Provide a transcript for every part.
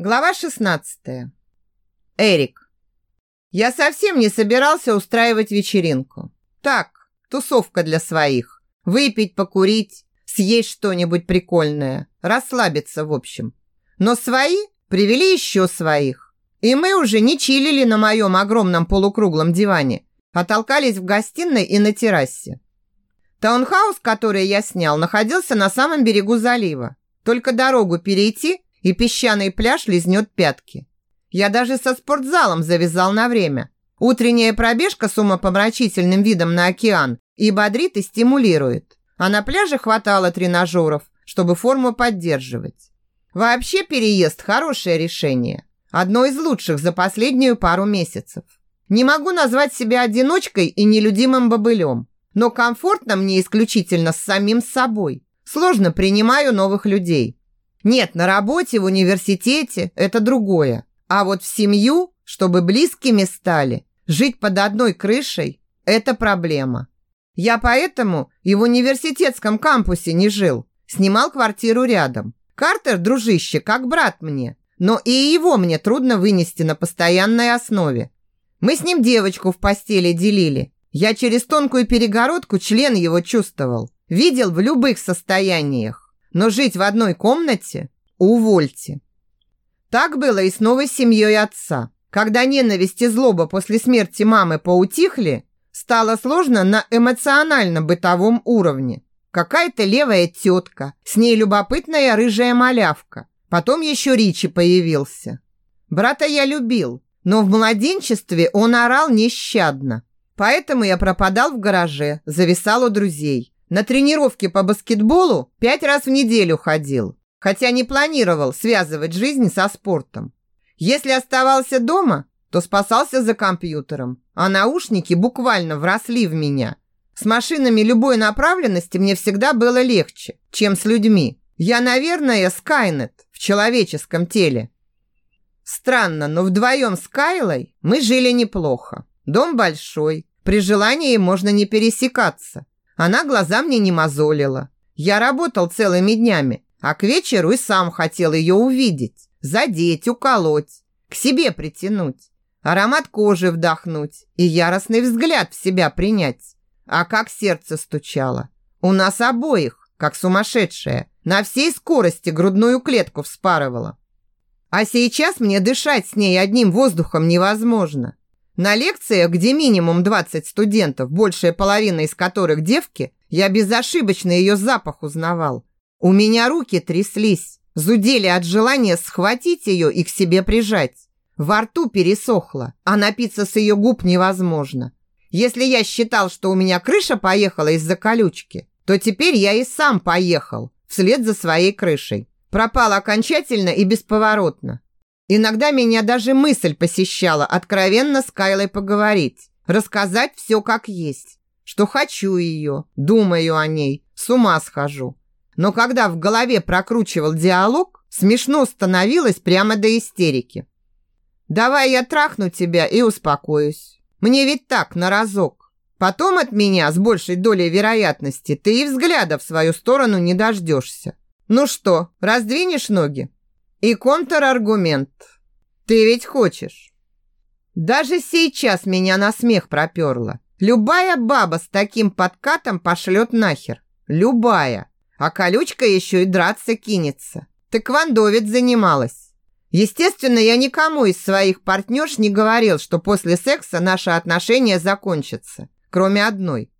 Глава 16. Эрик. Я совсем не собирался устраивать вечеринку. Так, тусовка для своих. Выпить, покурить, съесть что-нибудь прикольное, расслабиться в общем. Но свои привели еще своих. И мы уже не чилили на моем огромном полукруглом диване, а толкались в гостиной и на террасе. Таунхаус, который я снял, находился на самом берегу залива. Только дорогу перейти – и песчаный пляж лизнет пятки. Я даже со спортзалом завязал на время. Утренняя пробежка с умопомрачительным видом на океан и бодрит, и стимулирует. А на пляже хватало тренажеров, чтобы форму поддерживать. Вообще переезд – хорошее решение. Одно из лучших за последнюю пару месяцев. Не могу назвать себя одиночкой и нелюдимым бобылем, но комфортно мне исключительно с самим собой. Сложно принимаю новых людей. Нет, на работе, в университете – это другое. А вот в семью, чтобы близкими стали, жить под одной крышей – это проблема. Я поэтому и в университетском кампусе не жил. Снимал квартиру рядом. Картер, дружище, как брат мне. Но и его мне трудно вынести на постоянной основе. Мы с ним девочку в постели делили. Я через тонкую перегородку член его чувствовал. Видел в любых состояниях. Но жить в одной комнате – увольте. Так было и с новой семьей отца. Когда ненависть и злоба после смерти мамы поутихли, стало сложно на эмоционально-бытовом уровне. Какая-то левая тетка, с ней любопытная рыжая малявка. Потом еще Ричи появился. Брата я любил, но в младенчестве он орал нещадно. Поэтому я пропадал в гараже, зависал у друзей. На тренировки по баскетболу пять раз в неделю ходил, хотя не планировал связывать жизнь со спортом. Если оставался дома, то спасался за компьютером, а наушники буквально вросли в меня. С машинами любой направленности мне всегда было легче, чем с людьми. Я, наверное, Скайнет в человеческом теле. Странно, но вдвоем с Кайлой мы жили неплохо. Дом большой, при желании можно не пересекаться. Она глаза мне не мозолила. Я работал целыми днями, а к вечеру и сам хотел ее увидеть, задеть, уколоть, к себе притянуть, аромат кожи вдохнуть и яростный взгляд в себя принять. А как сердце стучало. У нас обоих, как сумасшедшая, на всей скорости грудную клетку вспарывала. А сейчас мне дышать с ней одним воздухом невозможно. На лекциях, где минимум 20 студентов, большая половина из которых девки, я безошибочно ее запах узнавал. У меня руки тряслись, зудели от желания схватить ее и к себе прижать. Во рту пересохло, а напиться с ее губ невозможно. Если я считал, что у меня крыша поехала из-за колючки, то теперь я и сам поехал вслед за своей крышей. Пропал окончательно и бесповоротно. Иногда меня даже мысль посещала откровенно с Кайлой поговорить, рассказать все как есть, что хочу ее, думаю о ней, с ума схожу. Но когда в голове прокручивал диалог, смешно становилось прямо до истерики. «Давай я трахну тебя и успокоюсь. Мне ведь так, на разок. Потом от меня с большей долей вероятности ты и взгляда в свою сторону не дождешься. Ну что, раздвинешь ноги?» И контраргумент. Ты ведь хочешь. Даже сейчас меня на смех проперло. Любая баба с таким подкатом пошлет нахер. Любая. А колючка еще и драться кинется. Тэквондовец занималась. Естественно, я никому из своих партнерш не говорил, что после секса наши отношения закончатся. Кроме одной.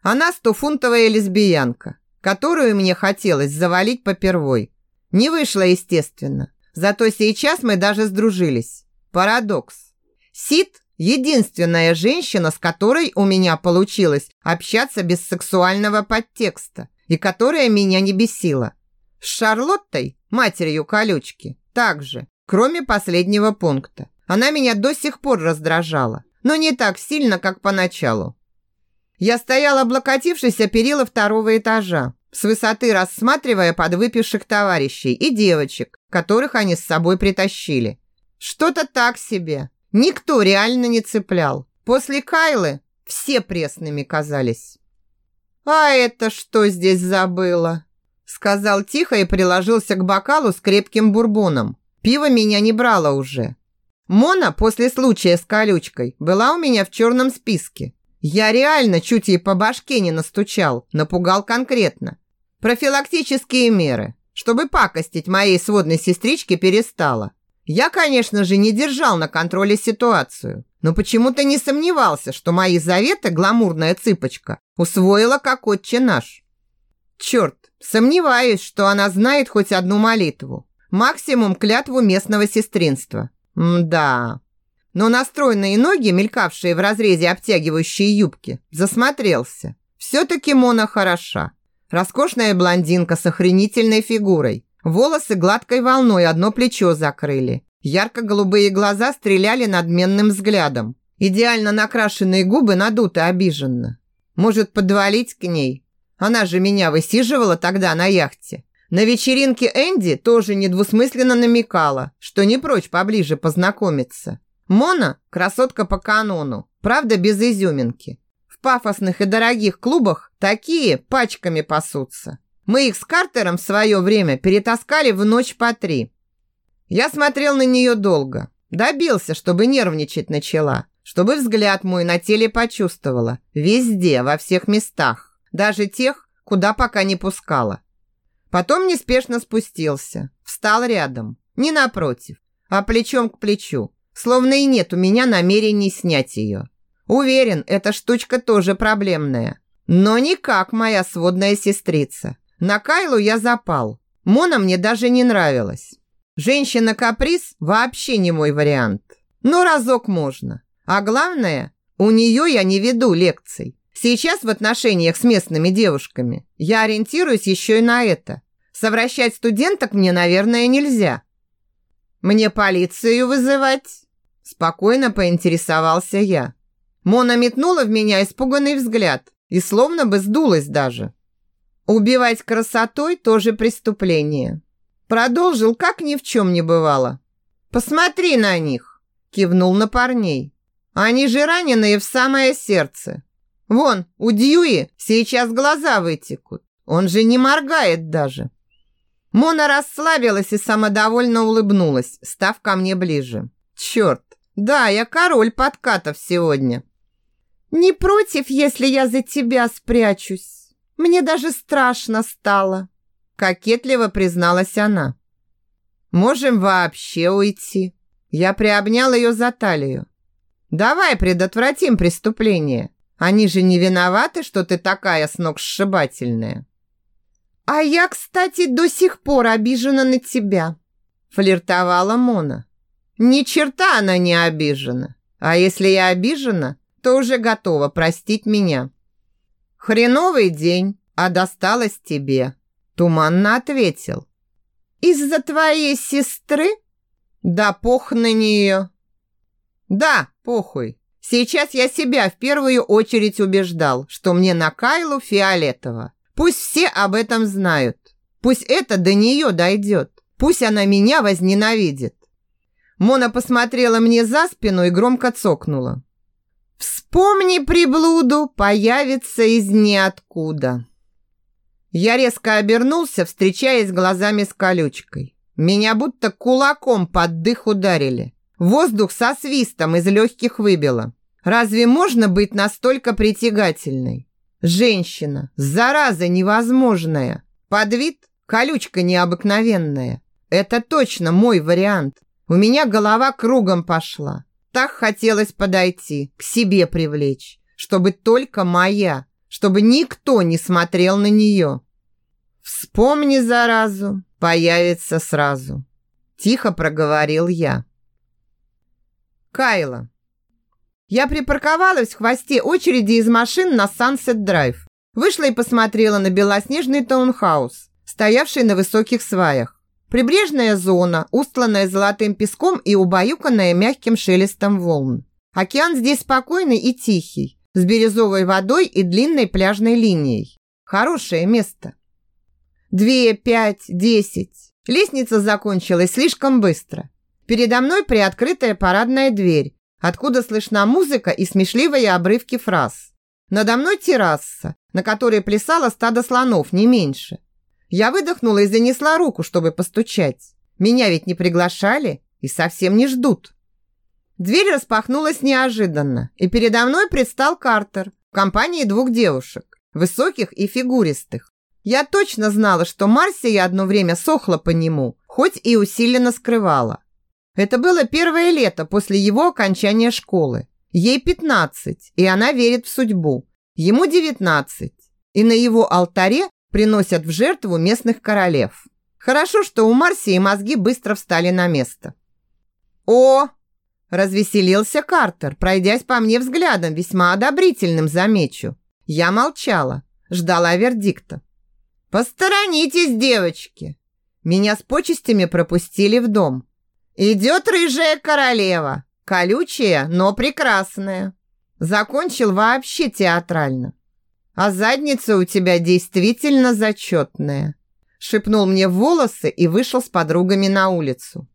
Она стофунтовая лесбиянка, которую мне хотелось завалить попервой. Не вышло, естественно. Зато сейчас мы даже сдружились. Парадокс. Сид – единственная женщина, с которой у меня получилось общаться без сексуального подтекста и которая меня не бесила. С Шарлоттой, матерью колючки, также, кроме последнего пункта. Она меня до сих пор раздражала, но не так сильно, как поначалу. Я стояла, облокотившись о перила второго этажа, с высоты рассматривая подвыпивших товарищей и девочек, которых они с собой притащили. Что-то так себе. Никто реально не цеплял. После Кайлы все пресными казались. «А это что здесь забыло?» Сказал тихо и приложился к бокалу с крепким бурбоном. Пиво меня не брало уже. Мона после случая с колючкой была у меня в черном списке. Я реально чуть ей по башке не настучал, напугал конкретно. Профилактические меры, чтобы пакостить моей сводной сестричке перестала. Я, конечно же, не держал на контроле ситуацию, но почему-то не сомневался, что мои заветы гламурная цыпочка усвоила как отче наш. Черт, сомневаюсь, что она знает хоть одну молитву. Максимум клятву местного сестринства. М-да. Но настроенные ноги, мелькавшие в разрезе обтягивающей юбки, засмотрелся. Все-таки Мона хороша. Роскошная блондинка с охренительной фигурой. Волосы гладкой волной одно плечо закрыли. Ярко-голубые глаза стреляли надменным взглядом. Идеально накрашенные губы надуты обиженно. Может, подвалить к ней? Она же меня высиживала тогда на яхте. На вечеринке Энди тоже недвусмысленно намекала, что не прочь поближе познакомиться. Мона – красотка по канону, правда без изюминки. Пафосных и дорогих клубах такие пачками пасутся. Мы их с Картером в свое время перетаскали в ночь по три. Я смотрел на нее долго. Добился, чтобы нервничать начала. Чтобы взгляд мой на теле почувствовала. Везде, во всех местах. Даже тех, куда пока не пускала. Потом неспешно спустился. Встал рядом. Не напротив, а плечом к плечу. Словно и нет у меня намерений снять ее. Уверен, эта штучка тоже проблемная. Но не как моя сводная сестрица. На Кайлу я запал. Мона мне даже не нравилась. Женщина-каприз вообще не мой вариант. Но разок можно. А главное, у нее я не веду лекций. Сейчас в отношениях с местными девушками я ориентируюсь еще и на это. Совращать студенток мне, наверное, нельзя. Мне полицию вызывать? Спокойно поинтересовался я. Мона метнула в меня испуганный взгляд и словно бы сдулась даже. Убивать красотой тоже преступление. Продолжил, как ни в чем не бывало. Посмотри на них, кивнул на парней. Они же раненые в самое сердце. Вон, у Дьюи сейчас глаза вытекут. Он же не моргает даже. Мона расслабилась и самодовольно улыбнулась, став ко мне ближе. Черт, да, я король подкатов сегодня. Не против, если я за тебя спрячусь? Мне даже страшно стало, кокетливо призналась она. Можем вообще уйти. Я приобнял ее за талию. Давай предотвратим преступление. Они же не виноваты, что ты такая сногсшибательная. А я, кстати, до сих пор обижена на тебя, флиртовала Мона. Ни черта она не обижена. А если я обижена, то уже готова простить меня. «Хреновый день, а досталось тебе», – туманно ответил. «Из-за твоей сестры?» «Да пох на нее». «Да, похуй. Сейчас я себя в первую очередь убеждал, что мне на Кайлу фиолетово. Пусть все об этом знают. Пусть это до нее дойдет. Пусть она меня возненавидит». Мона посмотрела мне за спину и громко цокнула. Вспомни приблуду, появится из ниоткуда. Я резко обернулся, встречаясь глазами с колючкой. Меня будто кулаком под дых ударили. Воздух со свистом из легких выбило. Разве можно быть настолько притягательной? Женщина, зараза невозможная. Под вид колючка необыкновенная. Это точно мой вариант. У меня голова кругом пошла. Так хотелось подойти, к себе привлечь, чтобы только моя, чтобы никто не смотрел на нее. Вспомни заразу, появится сразу. Тихо проговорил я. Кайла. Я припарковалась в хвосте очереди из машин на Сансет Драйв. Вышла и посмотрела на белоснежный таунхаус, стоявший на высоких сваях. Прибрежная зона, устланная золотым песком и убаюканная мягким шелестом волн. Океан здесь спокойный и тихий, с бирюзовой водой и длинной пляжной линией. Хорошее место. Две, пять, десять. Лестница закончилась слишком быстро. Передо мной приоткрытая парадная дверь, откуда слышна музыка и смешливые обрывки фраз. Надо мной терраса, на которой плясало стадо слонов, не меньше. Я выдохнула и занесла руку, чтобы постучать. Меня ведь не приглашали и совсем не ждут. Дверь распахнулась неожиданно, и передо мной предстал Картер в компании двух девушек, высоких и фигуристых. Я точно знала, что Марсия одно время сохла по нему, хоть и усиленно скрывала. Это было первое лето после его окончания школы. Ей 15, и она верит в судьбу. Ему 19, и на его алтаре приносят в жертву местных королев. Хорошо, что у Марсии мозги быстро встали на место. «О, Развеселился Картер, пройдясь по мне взглядом, весьма одобрительным, замечу. Я молчала, ждала вердикта. «Посторонитесь, девочки!» Меня с почестями пропустили в дом. «Идет рыжая королева, колючая, но прекрасная». Закончил вообще театрально. «А задница у тебя действительно зачетная», шепнул мне в волосы и вышел с подругами на улицу.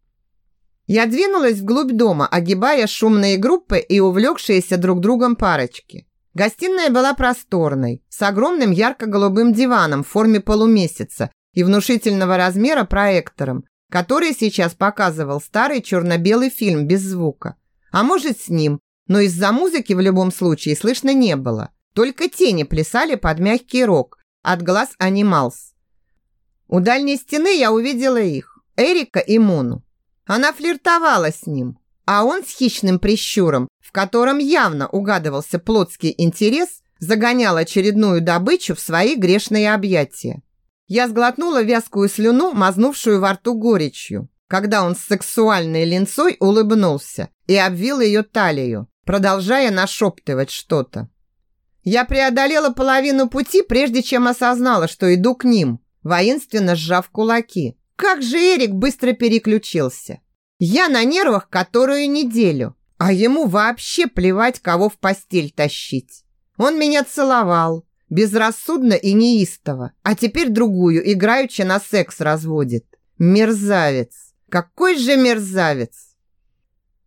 Я двинулась вглубь дома, огибая шумные группы и увлекшиеся друг другом парочки. Гостиная была просторной, с огромным ярко-голубым диваном в форме полумесяца и внушительного размера проектором, который сейчас показывал старый черно-белый фильм без звука. А может с ним, но из-за музыки в любом случае слышно не было. Только тени плясали под мягкий рок от глаз Анималс. У дальней стены я увидела их, Эрика и Мону. Она флиртовала с ним, а он с хищным прищуром, в котором явно угадывался плотский интерес, загонял очередную добычу в свои грешные объятия. Я сглотнула вязкую слюну, мазнувшую во рту горечью, когда он с сексуальной линцой улыбнулся и обвил ее талию, продолжая нашептывать что-то. Я преодолела половину пути, прежде чем осознала, что иду к ним, воинственно сжав кулаки. Как же Эрик быстро переключился. Я на нервах которую неделю, а ему вообще плевать, кого в постель тащить. Он меня целовал, безрассудно и неистово, а теперь другую, играючи на секс, разводит. Мерзавец! Какой же мерзавец!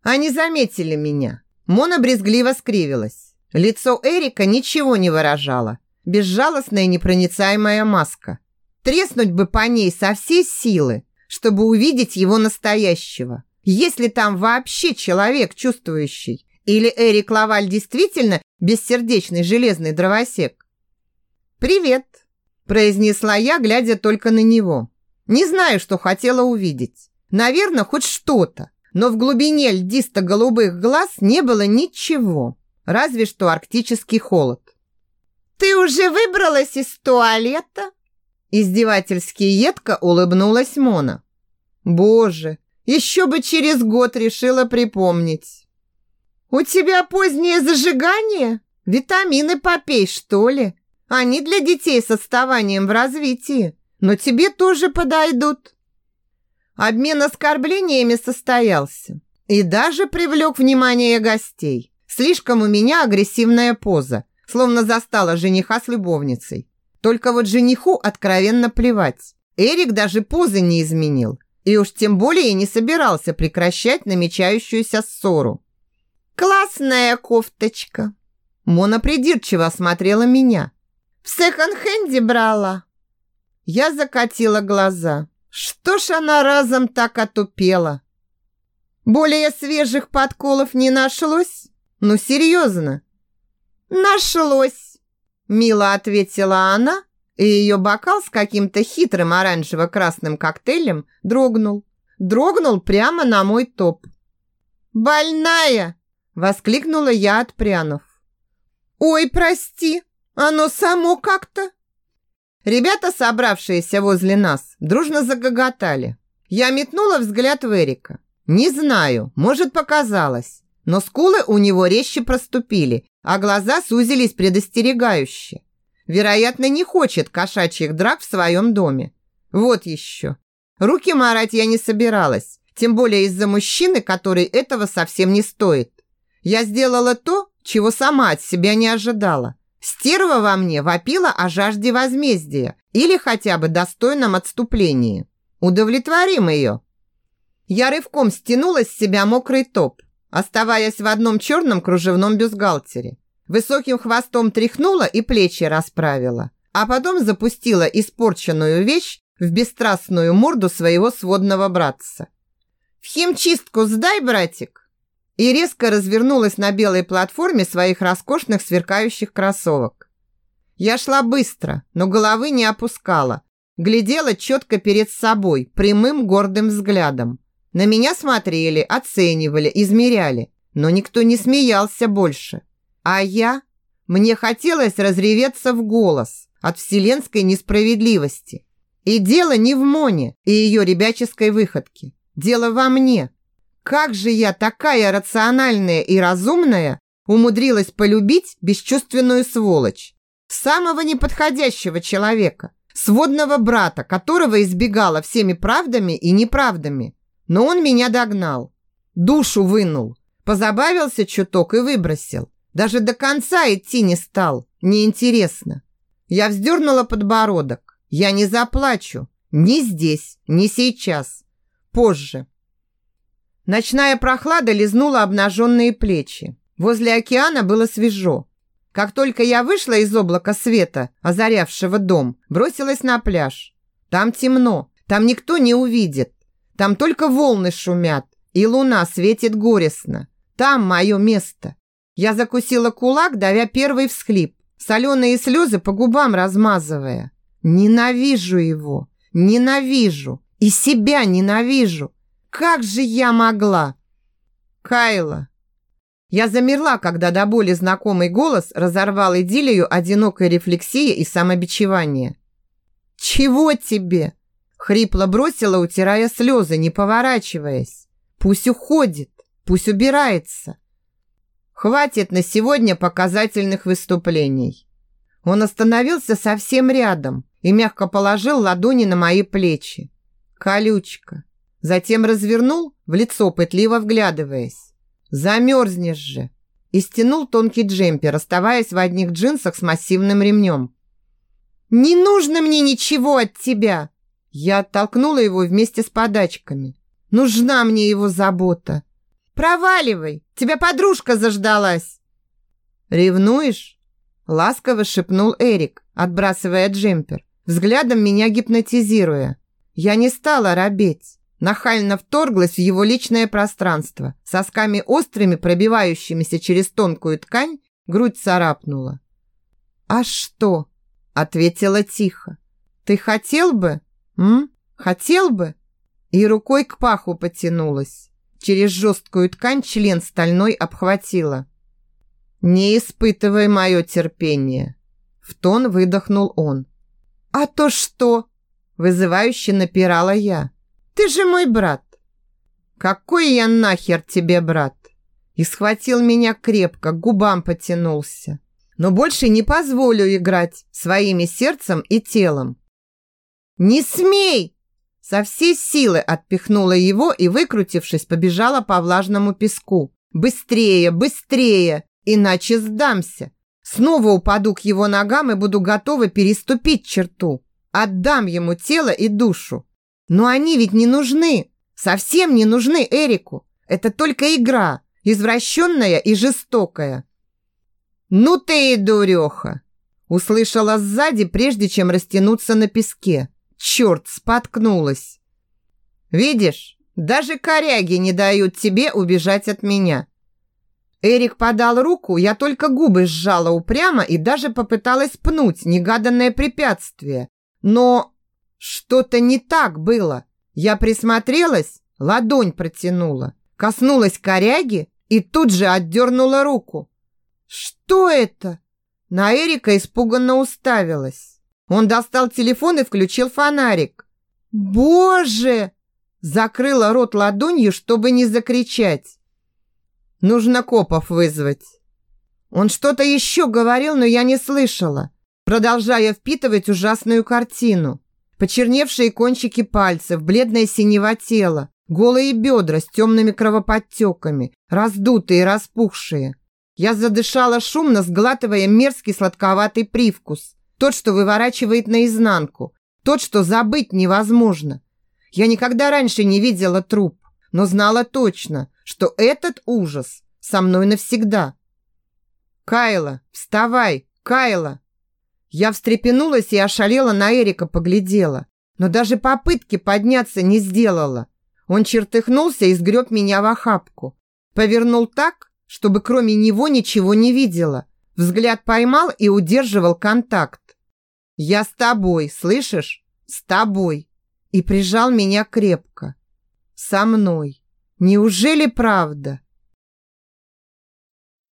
Они заметили меня. Мона брезгливо скривилась. Лицо Эрика ничего не выражало. Безжалостная непроницаемая маска. Треснуть бы по ней со всей силы, чтобы увидеть его настоящего. Если там вообще человек чувствующий. Или Эрик Лаваль действительно бессердечный железный дровосек. «Привет», – произнесла я, глядя только на него. Не знаю, что хотела увидеть. Наверное, хоть что-то. Но в глубине льдисто-голубых глаз не было ничего. Разве что арктический холод. «Ты уже выбралась из туалета?» Издевательски едко улыбнулась Мона. Боже, еще бы через год решила припомнить. У тебя позднее зажигание? Витамины попей, что ли? Они для детей с отставанием в развитии, но тебе тоже подойдут. Обмен оскорблениями состоялся и даже привлек внимание гостей. Слишком у меня агрессивная поза, словно застала жениха с любовницей. Только вот жениху откровенно плевать. Эрик даже позы не изменил. И уж тем более не собирался прекращать намечающуюся ссору. «Классная кофточка!» Мона придирчиво осмотрела меня. «В секонд-хенде брала!» Я закатила глаза. Что ж она разом так отупела? Более свежих подколов не нашлось? Ну, серьезно? Нашлось. Мило ответила она, и ее бокал с каким-то хитрым оранжево-красным коктейлем дрогнул. Дрогнул прямо на мой топ. «Больная!» – воскликнула я, отпрянув. «Ой, прости, оно само как-то!» Ребята, собравшиеся возле нас, дружно загоготали. Я метнула взгляд в Эрика. Не знаю, может, показалось, но скулы у него резче проступили, а глаза сузились предостерегающе. Вероятно, не хочет кошачьих драк в своем доме. Вот еще. Руки марать я не собиралась, тем более из-за мужчины, который этого совсем не стоит. Я сделала то, чего сама от себя не ожидала. Стерва во мне вопила о жажде возмездия или хотя бы достойном отступлении. Удовлетворим ее. Я рывком стянула с себя мокрый топ, оставаясь в одном черном кружевном бюстгальтере. Высоким хвостом тряхнула и плечи расправила, а потом запустила испорченную вещь в бесстрастную морду своего сводного братца. «В химчистку сдай, братик!» И резко развернулась на белой платформе своих роскошных сверкающих кроссовок. Я шла быстро, но головы не опускала. Глядела четко перед собой, прямым гордым взглядом. На меня смотрели, оценивали, измеряли, но никто не смеялся больше. А я? Мне хотелось разреветься в голос от вселенской несправедливости. И дело не в Моне и ее ребяческой выходке. Дело во мне. Как же я, такая рациональная и разумная, умудрилась полюбить бесчувственную сволочь? Самого неподходящего человека, сводного брата, которого избегала всеми правдами и неправдами. Но он меня догнал. Душу вынул. Позабавился чуток и выбросил. Даже до конца идти не стал. Неинтересно. Я вздернула подбородок. Я не заплачу. Ни здесь, ни сейчас. Позже. Ночная прохлада лизнула обнаженные плечи. Возле океана было свежо. Как только я вышла из облака света, озарявшего дом, бросилась на пляж. Там темно, там никто не увидит. Там только волны шумят, и луна светит горестно. Там мое место. Я закусила кулак, давя первый всхлип, соленые слезы по губам размазывая. Ненавижу его, ненавижу, и себя ненавижу. Как же я могла? Кайла. Я замерла, когда до боли знакомый голос разорвал идиллию одинокой рефлексии и самобичевания. «Чего тебе?» Хрипло бросила, утирая слезы, не поворачиваясь. Пусть уходит, пусть убирается. Хватит на сегодня показательных выступлений. Он остановился совсем рядом и мягко положил ладони на мои плечи. Колючка. Затем развернул, в лицо пытливо вглядываясь. Замерзнешь же. И стянул тонкий джемпер, оставаясь в одних джинсах с массивным ремнем. «Не нужно мне ничего от тебя!» Я оттолкнула его вместе с подачками. Нужна мне его забота. Проваливай, тебя подружка заждалась. Ревнуешь? Ласково шепнул Эрик, отбрасывая джемпер, взглядом меня гипнотизируя. Я не стала робеть. Нахально вторглась в его личное пространство. Сосками острыми, пробивающимися через тонкую ткань, грудь царапнула. «А что?» – ответила тихо. «Ты хотел бы?» М? Хотел бы? И рукой к паху потянулась. Через жесткую ткань член стальной обхватила. Не испытывай мое терпение. В тон выдохнул он. А то что? Вызывающе напирала я. Ты же мой брат. Какой я нахер тебе брат? И схватил меня крепко, к губам потянулся. Но больше не позволю играть своими сердцем и телом. «Не смей!» Со всей силы отпихнула его и, выкрутившись, побежала по влажному песку. «Быстрее, быстрее! Иначе сдамся! Снова упаду к его ногам и буду готова переступить черту. Отдам ему тело и душу. Но они ведь не нужны, совсем не нужны Эрику. Это только игра, извращенная и жестокая». «Ну ты и дуреха!» Услышала сзади, прежде чем растянуться на песке. Черт, споткнулась. Видишь, даже коряги не дают тебе убежать от меня. Эрик подал руку, я только губы сжала упрямо и даже попыталась пнуть негаданное препятствие. Но что-то не так было. Я присмотрелась, ладонь протянула, коснулась коряги и тут же отдернула руку. Что это? На Эрика испуганно уставилась. Он достал телефон и включил фонарик. «Боже!» Закрыла рот ладонью, чтобы не закричать. «Нужно копов вызвать». Он что-то еще говорил, но я не слышала, продолжая впитывать ужасную картину. Почерневшие кончики пальцев, бледное синего тела, голые бедра с темными кровоподтеками, раздутые и распухшие. Я задышала шумно, сглатывая мерзкий сладковатый привкус. Тот, что выворачивает наизнанку. Тот, что забыть невозможно. Я никогда раньше не видела труп, но знала точно, что этот ужас со мной навсегда. «Кайла, вставай! Кайла!» Я встрепенулась и ошалела на Эрика поглядела. но даже попытки подняться не сделала. Он чертыхнулся и сгреб меня в охапку. Повернул так, чтобы кроме него ничего не видела. Взгляд поймал и удерживал контакт. «Я с тобой, слышишь? С тобой!» И прижал меня крепко. «Со мной! Неужели правда?»